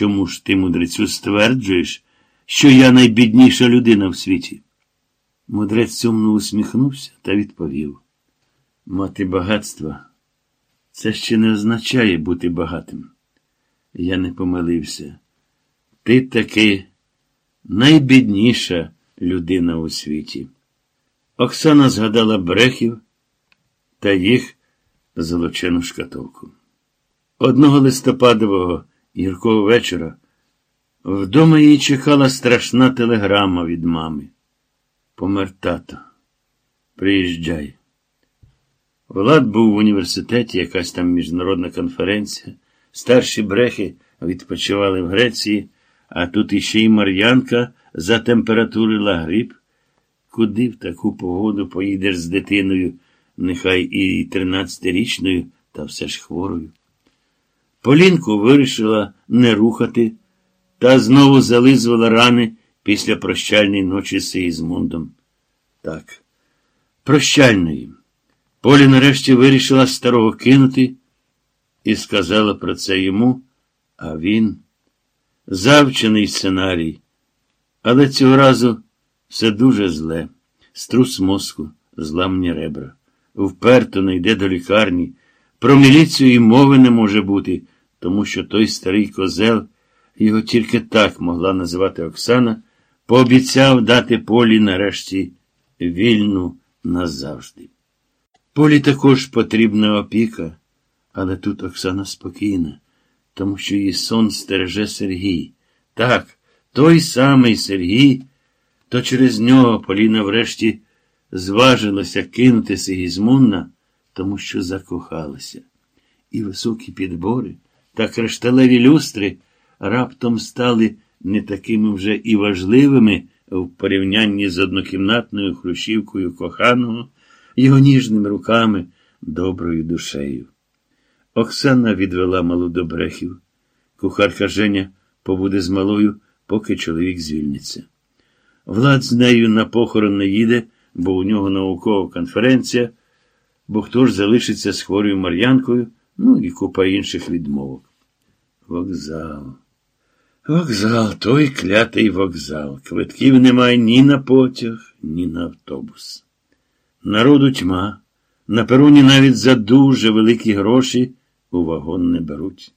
Чому ж ти, мудрецю, стверджуєш, що я найбідніша людина в світі? Мудрець сумно усміхнувся та відповів. Мати багатства це ще не означає бути багатим. Я не помилився. Ти таки найбідніша людина у світі. Оксана згадала брехів та їх золочену шкатулку. Одного листопадового гіркого вечора вдома її чекала страшна телеграма від мами. Помер тато. Приїжджай. Влад був в університеті, якась там міжнародна конференція. Старші брехи відпочивали в Греції, а тут іще й Мар'янка затемпературила гриб. Куди в таку погоду поїдеш з дитиною, нехай і тринадцятирічною, та все ж хворою? Полінку вирішила не рухати та знову зализувала рани після прощальної ночі з Сигізмундом. Так, прощальної. Поля нарешті вирішила старого кинути і сказала про це йому, а він завчений сценарій. Але цього разу все дуже зле. Струс мозку, зламні ребра. Вперто не йде до лікарні. Про міліцію і мови не може бути, тому що той старий козел, його тільки так могла називати Оксана, пообіцяв дати Полі нарешті вільну назавжди. Полі також потрібна опіка, але тут Оксана спокійна, тому що її сон стереже Сергій. Так, той самий Сергій, то через нього Поліна врешті зважилася кинути Сигізмунна, тому що закохалася. І високі підбори та кришталеві люстри раптом стали не такими вже і важливими в порівнянні з однокімнатною хрущівкою коханого, його ніжними руками, доброю душею. Оксана відвела малу до брехів. Кухарка Женя побуде з малою, поки чоловік звільниться. Влад з нею на похорон не їде, бо у нього наукова конференція, бо хто ж залишиться з хворою Мар'янкою, ну і купа інших відмовок. Вокзал. Вокзал, той клятий вокзал. Квитків немає ні на потяг, ні на автобус. Народу тьма. На пероні навіть за дуже великі гроші у вагон не беруть.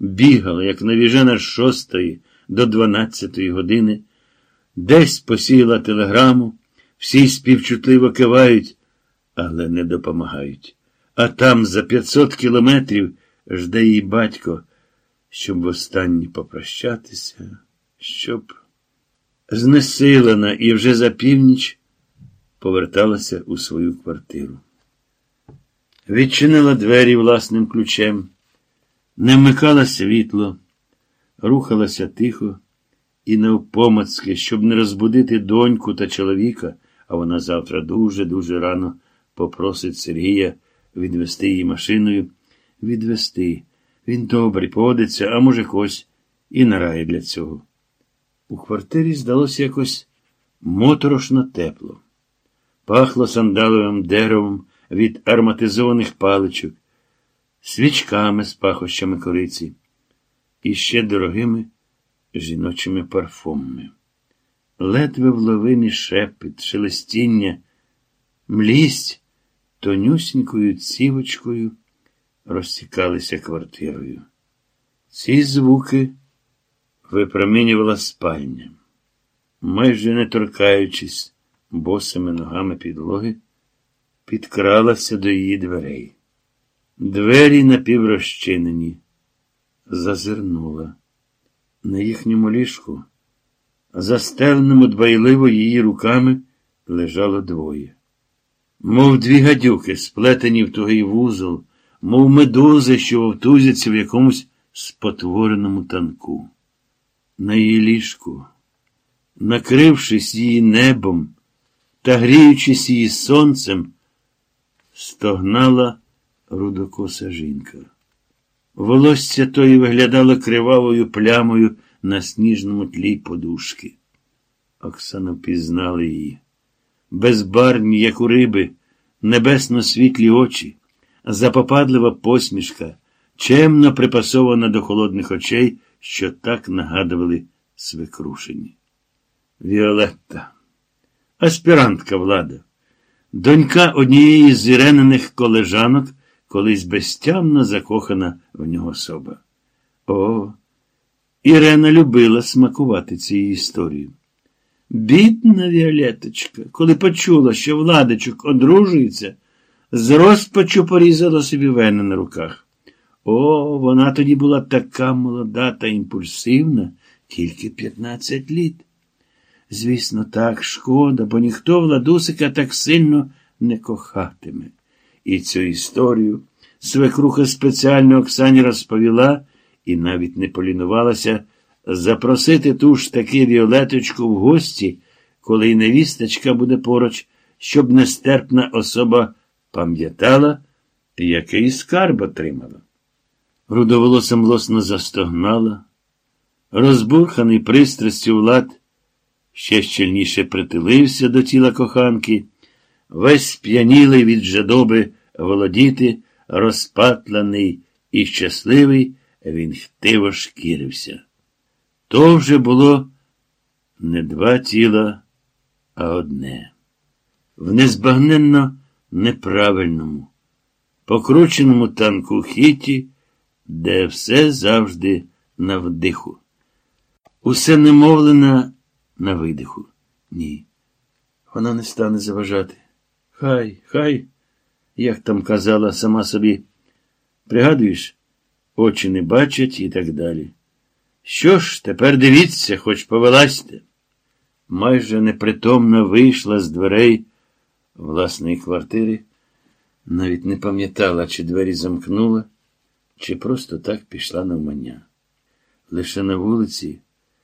Бігала, як навіжена з шостої до дванадцятої години, десь посіяла телеграму, всі співчутливо кивають, але не допомагають. А там за п'ятсот кілометрів жде її батько щоб востаннє попрощатися, щоб знесилена і вже за північ поверталася у свою квартиру. Відчинила двері власним ключем, не вмикала світло, рухалася тихо і навпомацьки, щоб не розбудити доньку та чоловіка, а вона завтра дуже-дуже рано попросить Сергія відвести її машиною, відвести. Він добрий, поводиться, а може, кось і нарає для цього. У квартирі здалося якось моторошно тепло. Пахло сандаловим деревом від ароматизованих паличок, свічками з пахощами кориці і ще дорогими жіночими парфумами. Ледве вловимі шепіт, шелестіння, млість тонюсінькою цівочкою розтікалися квартирою. Ці звуки випромінювала спальня. Майже не торкаючись босими ногами підлоги, підкралася до її дверей. Двері напіврозчинені, зазирнула. На їхньому ліжку, застеленому дбайливо її руками, лежало двоє. Мов дві гадюки, сплетені в тугий вузол мов медузи, що вовтузяться в якомусь спотвореному танку. На її ліжку, накрившись її небом та гріючись її сонцем, стогнала рудокоса жінка. Волосся тої виглядало кривавою плямою на сніжному тлі подушки. Оксана впізнала її. Безбарні, як у риби, небесно світлі очі запопадлива посмішка, чемно припасована до холодних очей, що так нагадували свекрушені. Віолетта, аспірантка влада, донька однієї з ірениних колежанок, колись безтямно закохана в нього соба. О, Ірена любила смакувати цією історією. Бідна Віолеточка, коли почула, що Владичок одружується, з розпачу порізала собі вени на руках. О, вона тоді була така молода та імпульсивна, тільки 15 літ. Звісно, так, шкода, бо ніхто Владусика так сильно не кохатиме. І цю історію свекруха спеціально Оксані розповіла і навіть не полінувалася запросити ту ж таки Віолеточку в гості, коли й невісточка буде поруч, щоб нестерпна особа пам'ятала, який скарб отримала. Рудоволоса млосно застогнала, розбурханий пристрастю влад ще щільніше притилився до тіла коханки, весь сп'янілий від жадоби володіти, розпатлений і щасливий, він хтиво шкірився. То вже було не два тіла, а одне. В незбагненно неправильному, покрученому танку хіті, де все завжди на вдиху. Усе немовлено на видиху. Ні. Вона не стане заважати. Хай, хай, як там казала сама собі. Пригадуєш, очі не бачать і так далі. Що ж, тепер дивіться, хоч повеласьте. Майже непритомно вийшла з дверей власної квартири, навіть не пам'ятала, чи двері замкнула, чи просто так пішла навмання. Лише на вулиці.